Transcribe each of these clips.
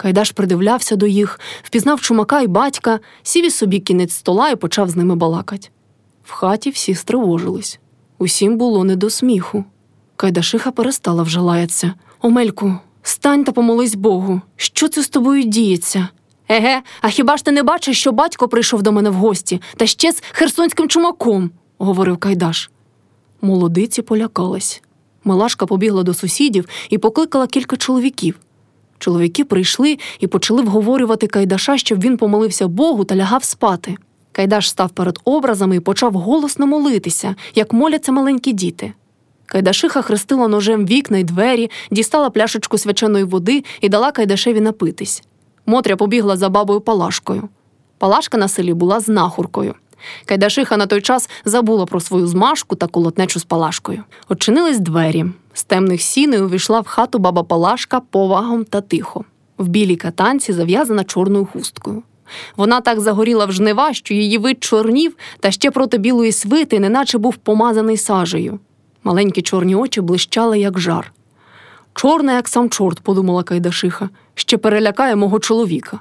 Кайдаш придивлявся до їх, впізнав чумака і батька, сів із собі кінець стола і почав з ними балакать. В хаті всі стривожились. Усім було не до сміху. Кайдашиха перестала вже лаятися. Омельку, стань та помолись Богу. Що це з тобою діється? Еге, а хіба ж ти не бачиш, що батько прийшов до мене в гості, та ще з херсонським чумаком? говорив Кайдаш. Молодиці полякались. Милашка побігла до сусідів і покликала кілька чоловіків. Чоловіки прийшли і почали вговорювати Кайдаша, щоб він помолився Богу та лягав спати. Кайдаш став перед образами і почав голосно молитися, як моляться маленькі діти. Кайдашиха хрестила ножем вікна й двері, дістала пляшечку свяченої води і дала Кайдашеві напитись. Мотря побігла за бабою Палашкою. Палашка на селі була знахуркою. Кайдашиха на той час забула про свою змашку та колотнечу з Палашкою. Очинились двері. З темних сіней увійшла в хату баба Палашка повагом та тихо. В білій катанці зав'язана чорною хусткою. Вона так загоріла в жнива, що її вид чорнів та ще проти білої свити, неначе був помазаний сажею. Маленькі чорні очі блищали, як жар. Чорна, як сам чорт, подумала Кайдашиха, ще перелякає мого чоловіка.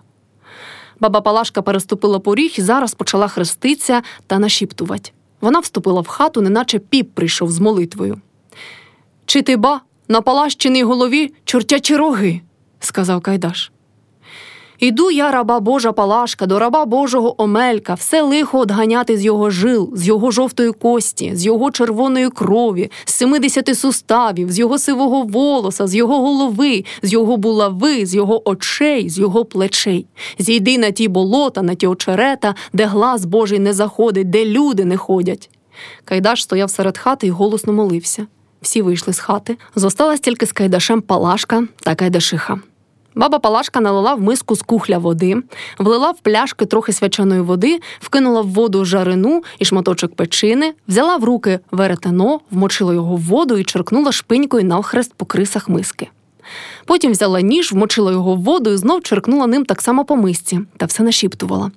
Баба Палашка переступила поріг і зараз почала хреститися та нашіптувати. Вона вступила в хату, неначе піп прийшов з молитвою. Чи ти ба на палащиній голові чортячі роги? сказав Кайдаш. Іду я, раба Божа Палашка, до раба Божого Омелька, все лихо одганяти з його жил, з його жовтої кості, з його червоної крові, з семидесяти суставів, з його сивого волоса, з його голови, з його булави, з його очей, з його плечей. Зійди на ті болота, на ті очерета, де глас Божий не заходить, де люди не ходять. Кайдаш стояв серед хати і голосно молився. Всі вийшли з хати. Зосталась тільки з Кайдашем Палашка та Кайдашиха. Баба Палашка налила в миску з кухля води, влила в пляшки трохи свяченої води, вкинула в воду жарину і шматочок печини, взяла в руки веретено, вмочила його в воду і черкнула шпинькою навхрест по крисах миски. Потім взяла ніж, вмочила його в воду і знов черкнула ним так само по мисці, та все нашіптувала.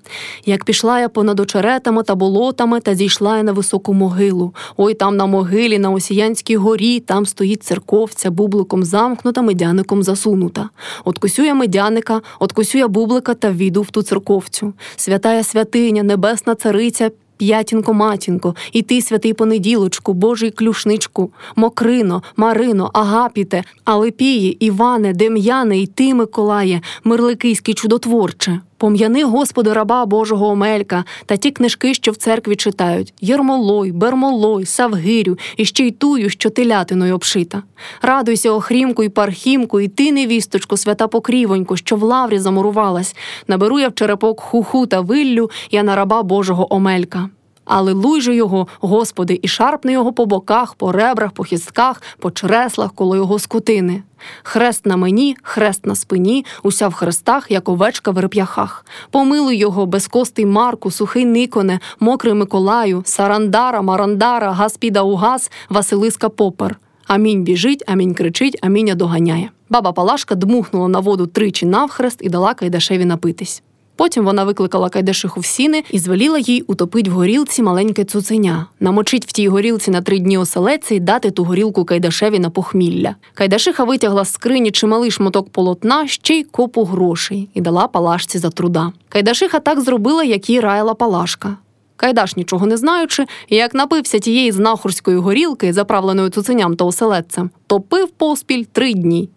Як пішла я понад очеретами та болотами та зійшла я на високу могилу. Ой там на могилі, на Осіянській горі, там стоїть церковця, бубликом замкнута, медяником засунута. Откусю я медяника, откусю я бублика та війду в ту церковцю. Святая святиня, небесна цариця. П'ятінко, матінко, і ти, святий понеділочку, Божий клюшничку, Мокрино, Марино, Агапіте, Алепії, Іване, Дем'яне, і ти, Миколає, Мирликийський чудотворче. Пом'яни, Господи, раба Божого Омелька та ті книжки, що в церкві читають Єрмолой, Бермолой, Савгирю, і ще й тую, що телятиною обшита. Радуйся, охрімку і пархімку, і ти, невісточку, свята покрівонько, що в лаврі замурувалась. Наберу я в черепок хуху та виллю, я на раба Божого Омелька. Алилуй же його, Господи, і шарпни його по боках, по ребрах, по хістках, по чреслах коло його скотини. Хрест на мені, хрест на спині, уся в хрестах, як овечка в реп'яхах. Помилуй його, безкостий Марку, сухий Никоне, мокрий Миколаю, Сарандара, Марандара, Гаспіда Угас, Василиска Попер. Амінь біжить, амінь кричить, аміння доганяє. Баба Палашка дмухнула на воду тричі навхрест і дала Кайдашеві напитись. Потім вона викликала Кайдашиху в сіни і звеліла їй утопить в горілці маленьке цуценя, намочить в тій горілці на три дні оселедця і дати ту горілку Кайдашеві на похмілля. Кайдашиха витягла з скрині чималий шматок полотна, ще й копу грошей і дала палашці за труда. Кайдашиха так зробила, як їй раяла палашка. Кайдаш, нічого не знаючи, як напився тієї знахурської горілки, заправленої цуценям та оселедцем, то пив поспіль три дні.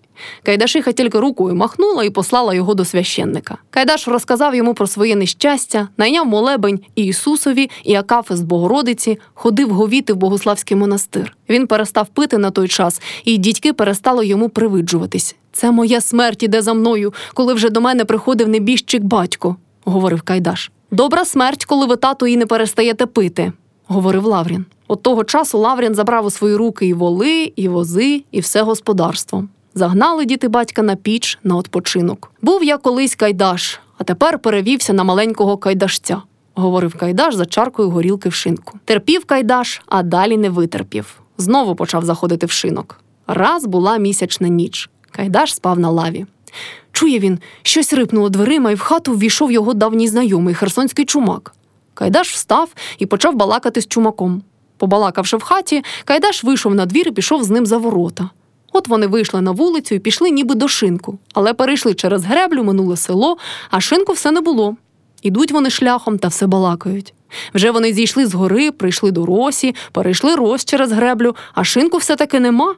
Кайдашиха тільки рукою махнула і послала його до священника. Кайдаш розказав йому про своє нещастя, найняв молебень і Ісусові, і Акафист Богородиці, ходив говіти в Богославський монастир. Він перестав пити на той час, і дідьки перестали йому привиджуватись. Це моя смерть іде за мною, коли вже до мене приходив небіжчик батько, говорив Кайдаш. Добра смерть, коли ви тату і не перестаєте пити, говорив Лаврін. От того часу Лаврін забрав у свої руки і воли, і вози, і все господарство. Загнали діти батька на піч на відпочинок. Був я колись кайдаш, а тепер перевівся на маленького кайдашця, говорив кайдаш за чаркою горілки в шинку. Терпів кайдаш, а далі не витерпів. Знову почав заходити в шинок. Раз була місячна ніч. Кайдаш спав на лаві. Чує він, щось рипнуло дверима, і в хату ввійшов його давній знайомий херсонський чумак. Кайдаш встав і почав балакати з чумаком. Побалакавши в хаті, Кайдаш вийшов на двір і пішов з ним за ворота. От вони вийшли на вулицю і пішли ніби до шинку, але перейшли через греблю, минуле село, а шинку все не було. Ідуть вони шляхом та все балакають. Вже вони зійшли з гори, прийшли до росі, перейшли рось через греблю, а шинку все-таки нема.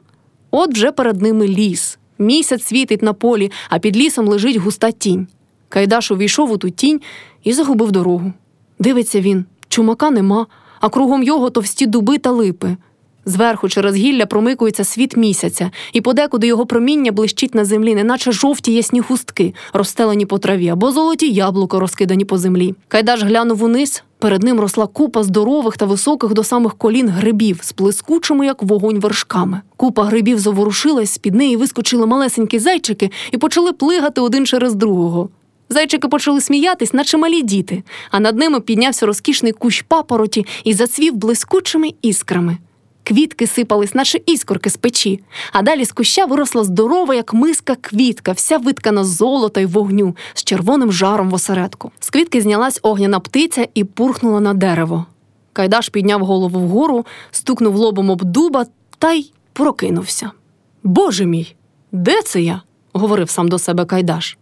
От вже перед ними ліс. Місяць світить на полі, а під лісом лежить густа тінь. Кайдаш увійшов у ту тінь і загубив дорогу. Дивиться він, чумака нема, а кругом його товсті дуби та липи. Зверху через гілля промикується світ місяця, і подекуди його проміння блищить на землі, неначе жовті ясні хустки, розстелені по траві, або золоті яблука, розкидані по землі. Кайдаш глянув униз. Перед ним росла купа здорових та високих до самих колін грибів з блискучими, як вогонь вершками. Купа грибів заворушилась, з під неї вискочили малесенькі зайчики і почали плигати один через другого. Зайчики почали сміятись, наче малі діти, а над ними піднявся розкішний кущ папороті і зацвів блискучими іскрами. Квітки сипались, наче іскорки з печі, а далі з куща виросла здорова, як миска квітка, вся виткана золота й вогню, з червоним жаром в осередку. З квітки знялась огняна птиця і пурхнула на дерево. Кайдаш підняв голову вгору, стукнув лобом об дуба та й прокинувся. Боже мій, де це я? говорив сам до себе Кайдаш.